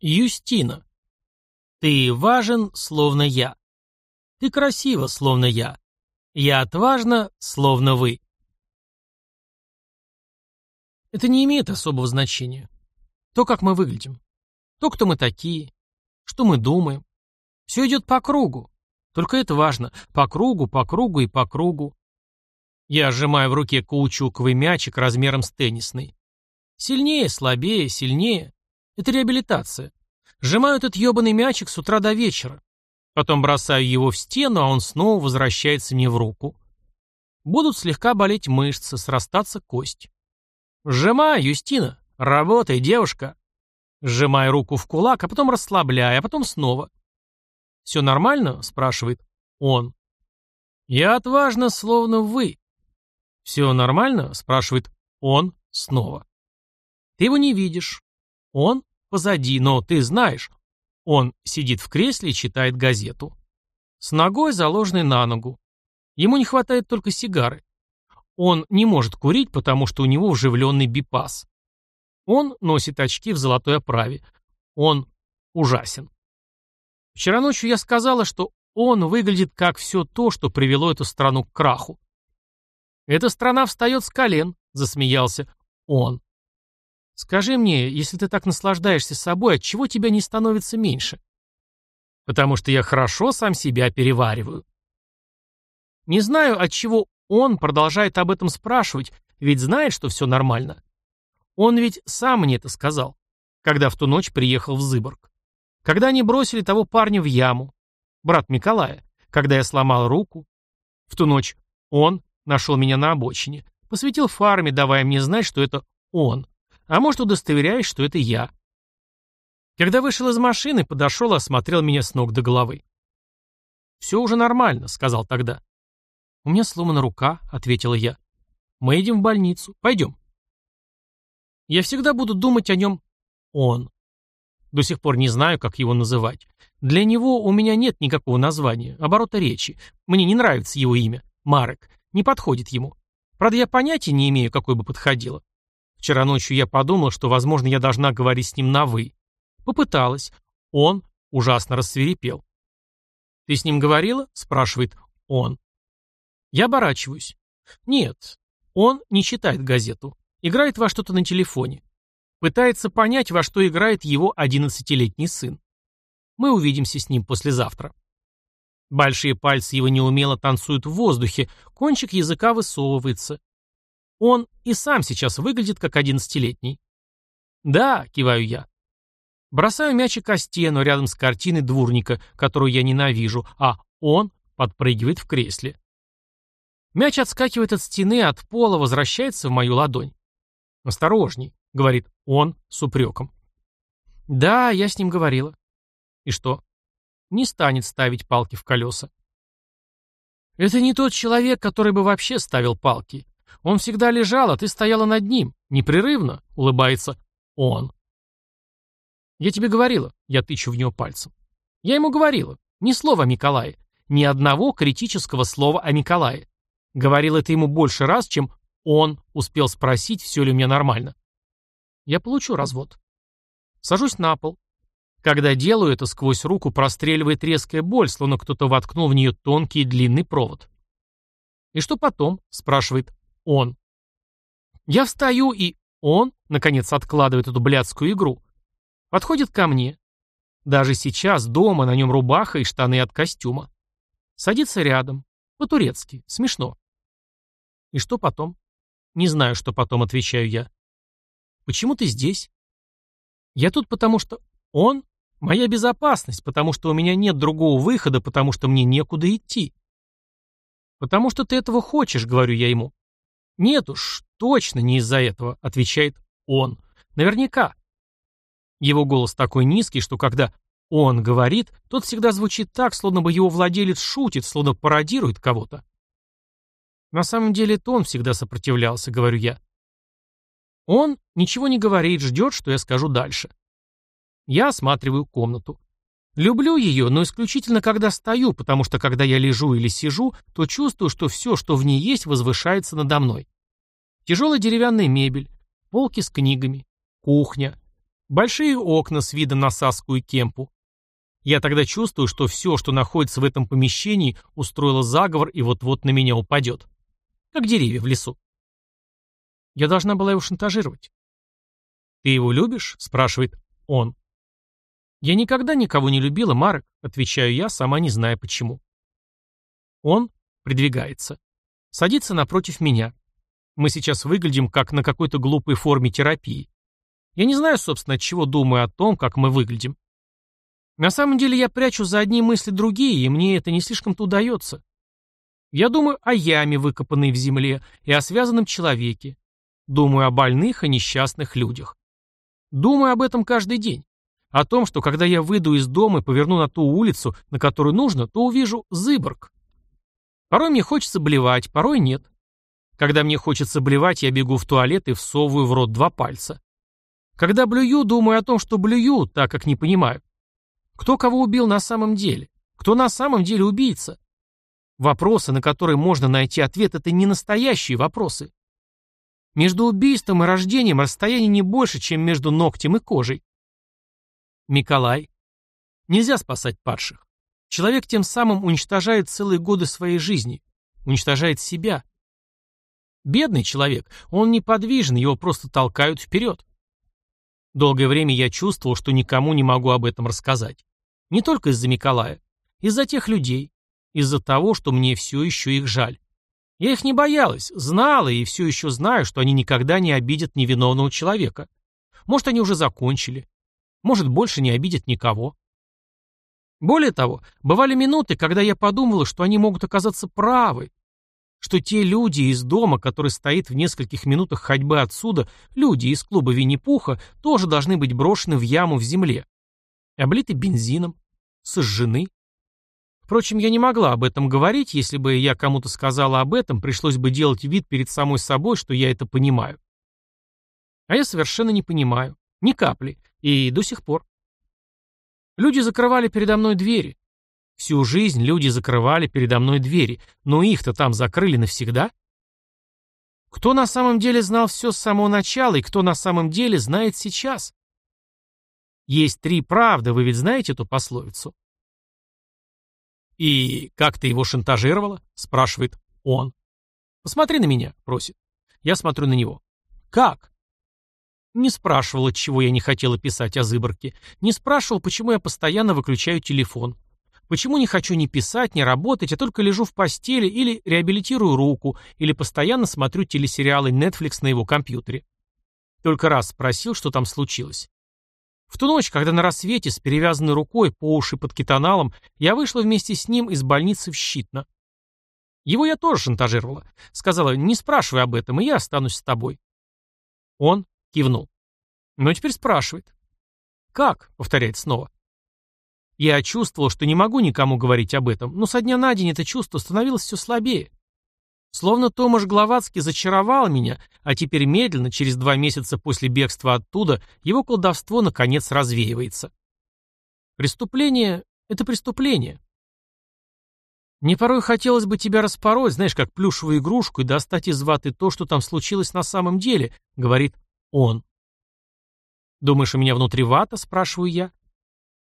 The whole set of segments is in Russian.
Юстина. Ты важен, словно я. Ты красива, словно я. Я отважна, словно вы. Это не имеет особого значения. То, как мы выглядим. То, кто мы такие. Что мы думаем. Все идет по кругу. Только это важно. По кругу, по кругу и по кругу. Я сжимаю в руке каучуковый мячик размером с теннисный. Сильнее, слабее, сильнее. Это реабилитация. Сжимаю этот ебаный мячик с утра до вечера. Потом бросаю его в стену, а он снова возвращается мне в руку. Будут слегка болеть мышцы, срастаться кость. Сжимаю, Юстина. Работай, девушка. Сжимаю руку в кулак, а потом расслабляю, а потом снова. «Все нормально?» — спрашивает он. «Я отважно, словно вы». «Все нормально?» — спрашивает он снова. «Ты его не видишь. Он позади, но ты знаешь. Он сидит в кресле и читает газету. С ногой, заложенной на ногу. Ему не хватает только сигары. Он не может курить, потому что у него вживленный бипас. Он носит очки в золотой оправе. Он ужасен. Вчера ночью я сказала, что он выглядит как все то, что привело эту страну к краху. «Эта страна встает с колен», — засмеялся он. Скажи мне, если ты так наслаждаешься собой, от чего тебя не становится меньше? Потому что я хорошо сам себя перевариваю. Не знаю, от чего он продолжает об этом спрашивать, ведь знает, что все нормально. Он ведь сам мне это сказал, когда в ту ночь приехал в Зыборг. Когда они бросили того парня в яму, брат Николая, когда я сломал руку. В ту ночь он нашел меня на обочине, посветил фарме, давая мне знать, что это он. А может, удостоверяешь, что это я. Когда вышел из машины, подошел и осмотрел меня с ног до головы. «Все уже нормально», — сказал тогда. «У меня сломана рука», — ответила я. «Мы едем в больницу. Пойдем». Я всегда буду думать о нем «он». До сих пор не знаю, как его называть. Для него у меня нет никакого названия, оборота речи. Мне не нравится его имя. Марек. Не подходит ему. Правда, я понятия не имею, какой бы подходило. Вчера ночью я подумал, что, возможно, я должна говорить с ним на «вы». Попыталась. Он ужасно рассверепел. «Ты с ним говорила?» — спрашивает он. Я оборачиваюсь. Нет, он не читает газету. Играет во что-то на телефоне. Пытается понять, во что играет его одиннадцатилетний сын. Мы увидимся с ним послезавтра. Большие пальцы его неумело танцуют в воздухе, кончик языка высовывается. Он и сам сейчас выглядит как одиннадцатилетний. «Да», — киваю я. Бросаю мячик о стену рядом с картиной дворника, которую я ненавижу, а он подпрыгивает в кресле. Мяч отскакивает от стены, от пола, возвращается в мою ладонь. «Осторожней», — говорит он с упреком. «Да, я с ним говорила». «И что?» «Не станет ставить палки в колеса». «Это не тот человек, который бы вообще ставил палки. Он всегда лежал, а ты стояла над ним. Непрерывно, улыбается он. Я тебе говорила, я тычу в него пальцем. Я ему говорила, ни слова о Николае. Ни одного критического слова о Николае. Говорил это ему больше раз, чем он успел спросить, все ли у меня нормально. Я получу развод. Сажусь на пол. Когда делаю это, сквозь руку простреливает резкая боль, словно кто-то воткнул в нее тонкий и длинный провод. «И что потом?» — спрашивает он. Я встаю, и он, наконец, откладывает эту блядскую игру. Подходит ко мне. Даже сейчас дома на нем рубаха и штаны от костюма. Садится рядом. По-турецки. Смешно. И что потом? Не знаю, что потом, отвечаю я. Почему ты здесь? Я тут потому что он — моя безопасность, потому что у меня нет другого выхода, потому что мне некуда идти. Потому что ты этого хочешь, говорю я ему. «Нет уж, точно не из-за этого», — отвечает он. «Наверняка». Его голос такой низкий, что когда он говорит, тот всегда звучит так, словно бы его владелец шутит, словно пародирует кого-то. На самом деле это он всегда сопротивлялся, говорю я. Он ничего не говорит, ждет, что я скажу дальше. Я осматриваю комнату. Люблю ее, но исключительно когда стою, потому что когда я лежу или сижу, то чувствую, что все, что в ней есть, возвышается надо мной. Тяжелая деревянная мебель, полки с книгами, кухня. Большие окна с видом на Саску и Кемпу. Я тогда чувствую, что все, что находится в этом помещении, устроило заговор и вот-вот на меня упадет. Как деревья в лесу. Я должна была его шантажировать. «Ты его любишь?» — спрашивает он. «Я никогда никого не любила, Марек», — отвечаю я, сама не зная почему. Он придвигается. Садится напротив меня. Мы сейчас выглядим как на какой-то глупой форме терапии. Я не знаю, собственно, от чего думаю о том, как мы выглядим. На самом деле я прячу за одни мысли другие, и мне это не слишком-то удается. Я думаю о яме, выкопанной в земле, и о связанном человеке. Думаю о больных и несчастных людях. Думаю об этом каждый день. О том, что когда я выйду из дома и поверну на ту улицу, на которую нужно, то увижу Зыборг. Порой мне хочется блевать, порой нет. Когда мне хочется блевать, я бегу в туалет и всовываю в рот два пальца. Когда блюю, думаю о том, что блюю, так как не понимаю. Кто кого убил на самом деле? Кто на самом деле убийца? Вопросы, на которые можно найти ответ, это не настоящие вопросы. Между убийством и рождением расстояние не больше, чем между ногтем и кожей. Миколай. Нельзя спасать падших. Человек тем самым уничтожает целые годы своей жизни, уничтожает себя. Бедный человек, он неподвижен, его просто толкают вперед. Долгое время я чувствовал, что никому не могу об этом рассказать. Не только из-за Миколая. Из-за тех людей. Из-за того, что мне все еще их жаль. Я их не боялась, знала и все еще знаю, что они никогда не обидят невиновного человека. Может, они уже закончили. Может, больше не обидят никого. Более того, бывали минуты, когда я подумала, что они могут оказаться правы, что те люди из дома, который стоит в нескольких минутах ходьбы отсюда, люди из клуба Винни-Пуха, тоже должны быть брошены в яму в земле, облиты бензином, сожжены. Впрочем, я не могла об этом говорить, если бы я кому-то сказала об этом, пришлось бы делать вид перед самой собой, что я это понимаю. А я совершенно не понимаю, ни капли, и до сих пор. Люди закрывали передо мной двери. Всю жизнь люди закрывали передо мной двери, но их-то там закрыли навсегда. Кто на самом деле знал все с самого начала и кто на самом деле знает сейчас? Есть три правды, вы ведь знаете эту пословицу? «И как ты его шантажировала?» — спрашивает он. «Посмотри на меня», — просит. Я смотрю на него. «Как?» Не спрашивал, от чего я не хотела писать о Зыборке. Не спрашивал, почему я постоянно выключаю телефон. Почему не хочу ни писать, ни работать, а только лежу в постели или реабилитирую руку, или постоянно смотрю телесериалы Netflix на его компьютере. Только раз спросил, что там случилось. В ту ночь, когда на рассвете с перевязанной рукой по уши под кетоналом, я вышла вместе с ним из больницы в Щитно. Его я тоже шантажировала. Сказала, не спрашивай об этом, и я останусь с тобой. Он кивнул. Но теперь спрашивает. «Как?» — повторяет снова. Я чувствовал, что не могу никому говорить об этом, но со дня на день это чувство становилось все слабее. Словно Томаш Гловацкий зачаровал меня, а теперь медленно, через два месяца после бегства оттуда, его колдовство наконец развеивается. Преступление — это преступление. Мне порой хотелось бы тебя распороть, знаешь, как плюшевую игрушку, и достать из ваты то, что там случилось на самом деле, говорит он. Думаешь, у меня внутри вата, спрашиваю я.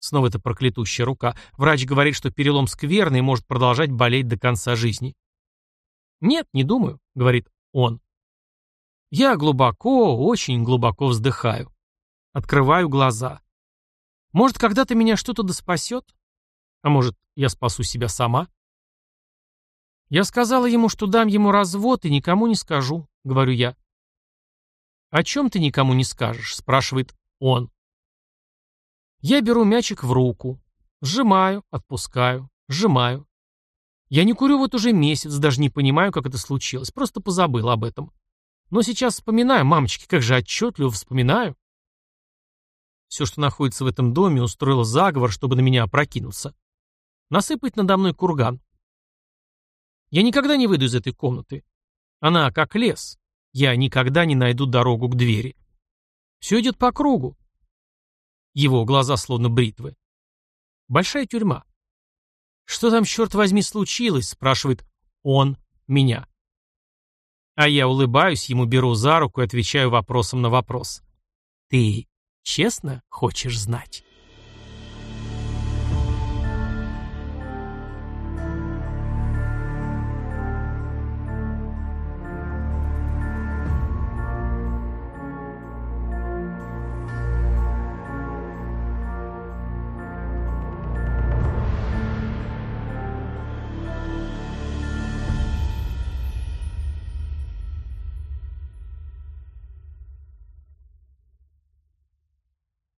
Снова эта проклятущая рука. Врач говорит, что перелом скверный и может продолжать болеть до конца жизни. «Нет, не думаю», — говорит он. Я глубоко, очень глубоко вздыхаю. Открываю глаза. Может, когда-то меня что-то да спасет? А может, я спасу себя сама? Я сказала ему, что дам ему развод и никому не скажу, говорю я. «О чем ты никому не скажешь?» — спрашивает он. Я беру мячик в руку, сжимаю, отпускаю, сжимаю, я не курю вот уже месяц, даже не понимаю, как это случилось, просто позабыл об этом. Но сейчас вспоминаю, мамочки, как же отчетливо вспоминаю. Все, что находится в этом доме, устроило заговор, чтобы на меня опрокинуться. Насыпать надо мной курган. Я никогда не выйду из этой комнаты. Она как лес. Я никогда не найду дорогу к двери. Все идет по кругу. Его глаза словно бритвы. Большая тюрьма. «Что там, черт возьми, случилось?» — спрашивает он меня. А я улыбаюсь, ему беру за руку и отвечаю вопросом на вопрос. «Ты Честно хочешь знать?